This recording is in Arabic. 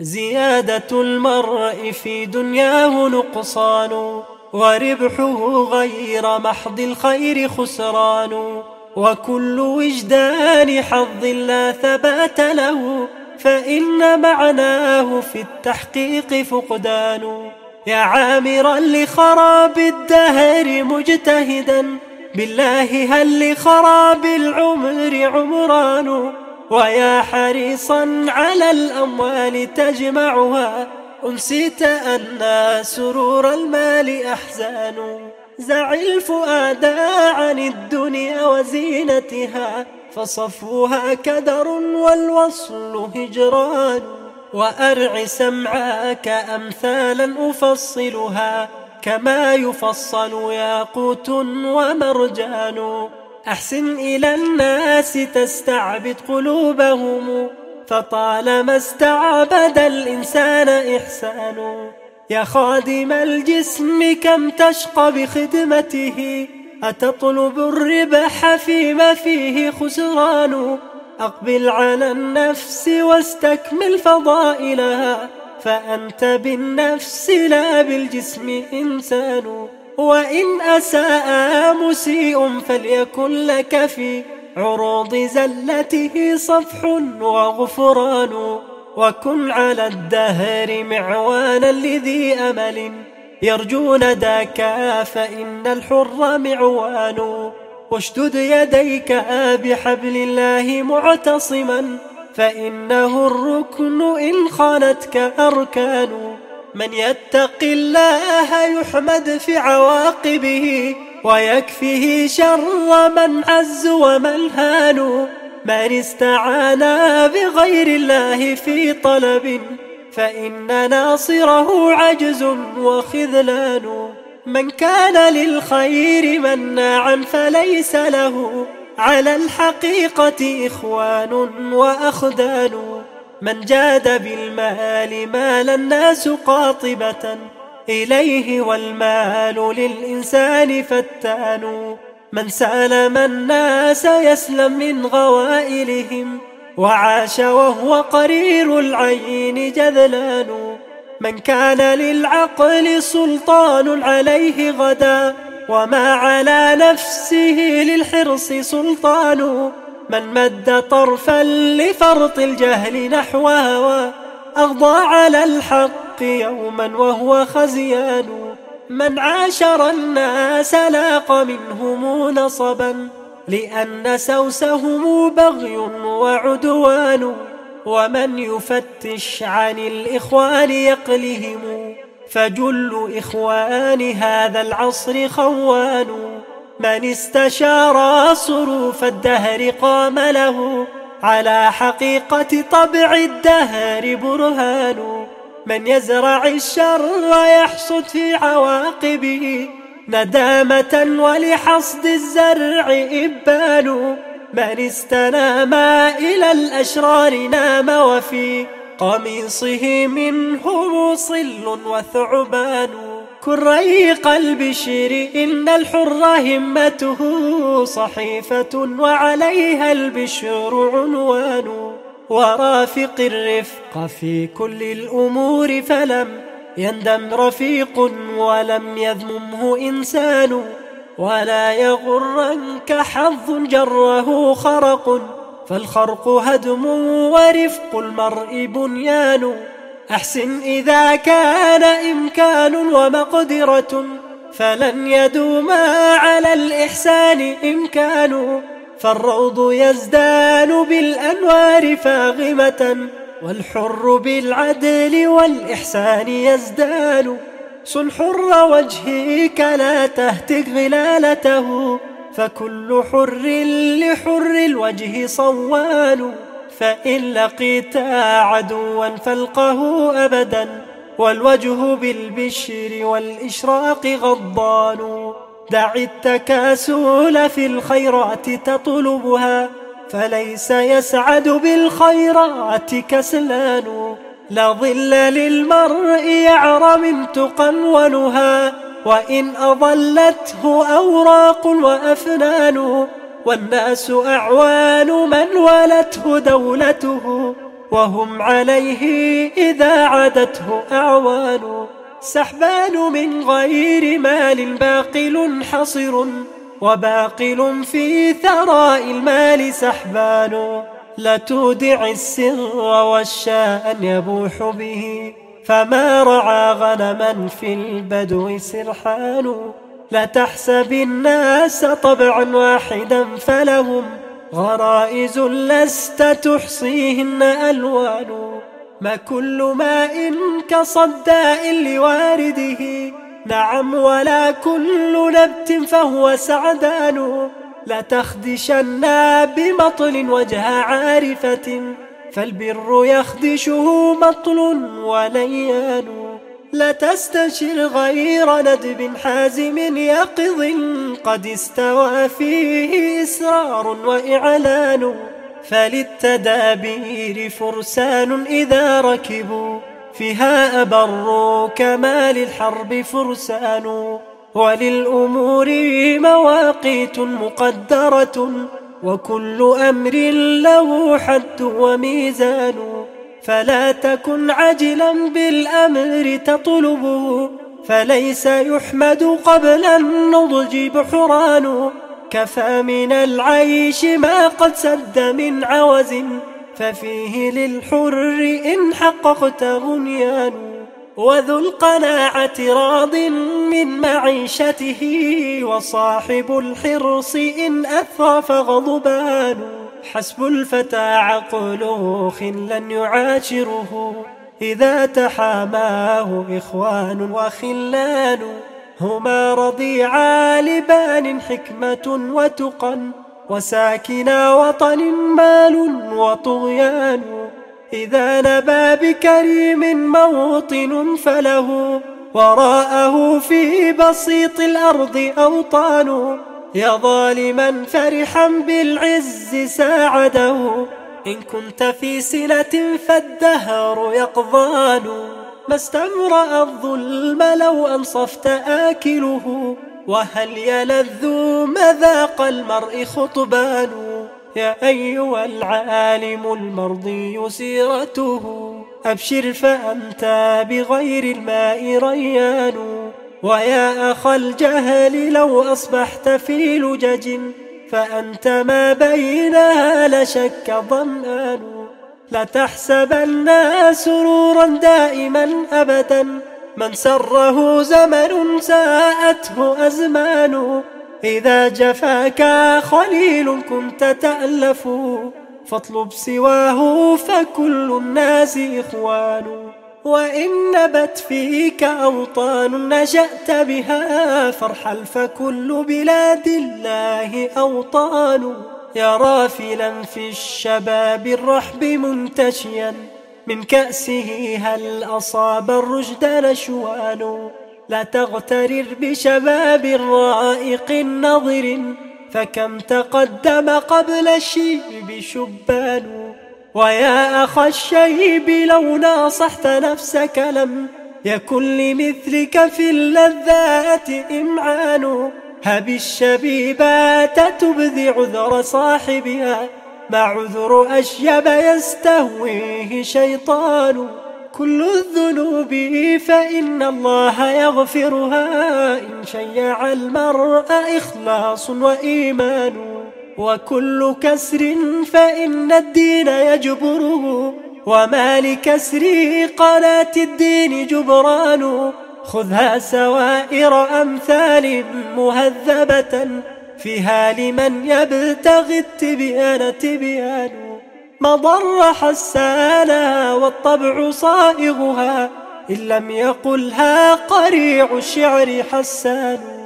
زيادة المرء في دنياه نقصان وربحه غير محض الخير خسران. وكل وجدان حظ لا ثبات له فإن معناه في التحقيق فقدان. يا عامرا لخراب الدهر مجتهدا بالله هل لخراب العمر عمران. ويا حريصا على الأموال تجمعها. أنسيت أن سرور المال أحزان. زع الفؤاد عن الدنيا وزينتها. فصفوها كدر والوصل هجران. وأرع سمعاك أمثالا أفصلها. كما يفصل ياقوت ومرجان. أحسن إلى الناس تستعبد قلوبهم. فطالما استعبد الإنسان إحسان. يا خادم الجسم كم تشقى بخدمته. أتطلب الربح فيما فيه خسران. أقبل على النفس واستكمل فضائلها. فأنت بالنفس لا بالجسم إنسان. وإن أساء مسيء فليكن لك في عروض زلته صفح وغفران وكن على الدهر معوانا لذي أمل يرجون ذاك فإن الحر معوان واشدد يديك بحبل الله معتصما فإنه الركن إن خانتك أركان من يتق الله يحمد في عواقبه ويكفيه شر من عز ومن هان من استعان بغير الله في طلب فإن ناصره عجز وخذلان من كان للخير مناعا فليس له على الحقيقة إخوان وأخدان من جاد بالمال مال الناس قاطبة إليه والمال للإنسان فتان من سالم الناس يسلم من غوائلهم وعاش وهو قرير العين جذلان من كان للعقل سلطان عليه غدا وما على نفسه للحرص سلطان من مد طرفا لفرط الجهل نحو هوى أغضى على الحق يوما وهو خزيان. من عاشر الناس لاق منهم نصبا لأن سوسهم بغي وعدوان. ومن يفتش عن الإخوان يقلهم فجل إخوان هذا العصر خوان. من استشار صروف الدهر قام له على حقيقة طبع الدهر برهان. من يزرع الشر يحصد في عواقبه ندامة ولحصد الزرع إبان. من استنام إلى الأشرار نام وفي قميصه منه موصل وثعبان. كريق البشر إن الحر همته صحيفة وعليها البشر عنوان ورافق الرفق في كل الأمور فلم يندم رفيق ولم يذممه إنسان ولا يغرنك حظ جره خرق فالخرق هدم ورفق المرء بنيان أحسن إذا كان إمكان ومقدرة فلن يدوما على الإحسان إمكان. فالروض يزدان بالأنوار فاغمة والحر بالعدل والإحسان يزدان. صن حر وجهك لا تهتك غلالته فكل حر لحر الوجه صوان. فإن لقيت عدوا فالقه أبدا والوجه بالبشر والإشراق غضان دع التكاسل في الخيرات تطلبها فليس يسعد بالخيرات كسلان لا ظل للمرء يعرى من تقى ونهى وإن أضلته أوراق وأفنان والناس أعوان من ولته دولته وهم عليه إذا عادته أعوان. سحبان من غير مال باقل حصر وباقل في ثراء المال سحبان. لا تودع السر والشاء يبوح به فما رعى غنما في البدو سرحان. لا تحسب الناس طبعا واحدا فلهم غرائز لست تحصيهن ألوان. ما كل ماء كصداء لوارده. نعم ولا كل نبت فهو سعدان. لا تخدشن بمطل وجه عارفة. فالبر يخدشه مطل وليان لا تستشر غير ندب حازم يقظ قد استوى فيه إسرار وإعلان فللتدابير فرسان إذا ركبوا فيها أبروا كما للحرب فرسان وللأمور مواقيت مقدرة وكل أمر له حد وميزان فلا تكن عجلا بالأمر تطلبه فليس يحمد قبل النضج بحران كفى من العيش ما قد سد من عوز ففيه للحر إن حققت غنيان. وذو القناعة راض من معيشته وصاحب الحرص إن أثرى فغضبان حسب الفتى عقل خلا يعاشره. إذا تحاماه إخوان وخلان هما رضيعا لبان حكمة وتقى وساكنا وطن مال وطغيان. إذا نبى بكريم موطن فله وراءه في بسيط الأرض أوطان. يا ظالما فرحا بالعز ساعده. إن كنت في سنة فالدهر يقضان ما استمرأ الظلم لو أنصفت آكله. وهل يلذ مذاق المرء خطبان. يا أيها العالم المرضي سيرته. أبشر فأنت بغير الماء ريان. ويا أخ الجهل لو أصبحت في لجج فأنت ما بينها لشك ظمآن لتحسبن سرورا دائما أبدا من سره زمن ساءته أزمان إذا جفاك خليل كنت تألف فاطلب سواه فكل الناس إخوان وإن نبت فيك أوطان نشأت بها فارحل فكل بلاد الله أوطان. يا رافلا في الشباب الرحب منتشيا من كأسه هل أصاب الرشد نشوان. لا تغترر بشباب رائق نظر فكم تقدم قبل الشيب شبان. ويا أخ الشيب لو ناصحت نفسك لم يكن لمثلك في اللذات إمعان هب الشبيبات تبذي عذر صاحبها ما عذر أشيب يستهويه شيطان كل الذنوب فإن الله يغفرها إن شيع المرء إخلاص وإيمان وكل كسر فإن الدين يجبره وما لكسر قناة الدين جبران. خذها سوائر أمثال مهذبة فيها لمن يبتغي التبيان تبيان. مضر حسانا والطبع صائغها إن لم يقلها قريع الشعر حسان.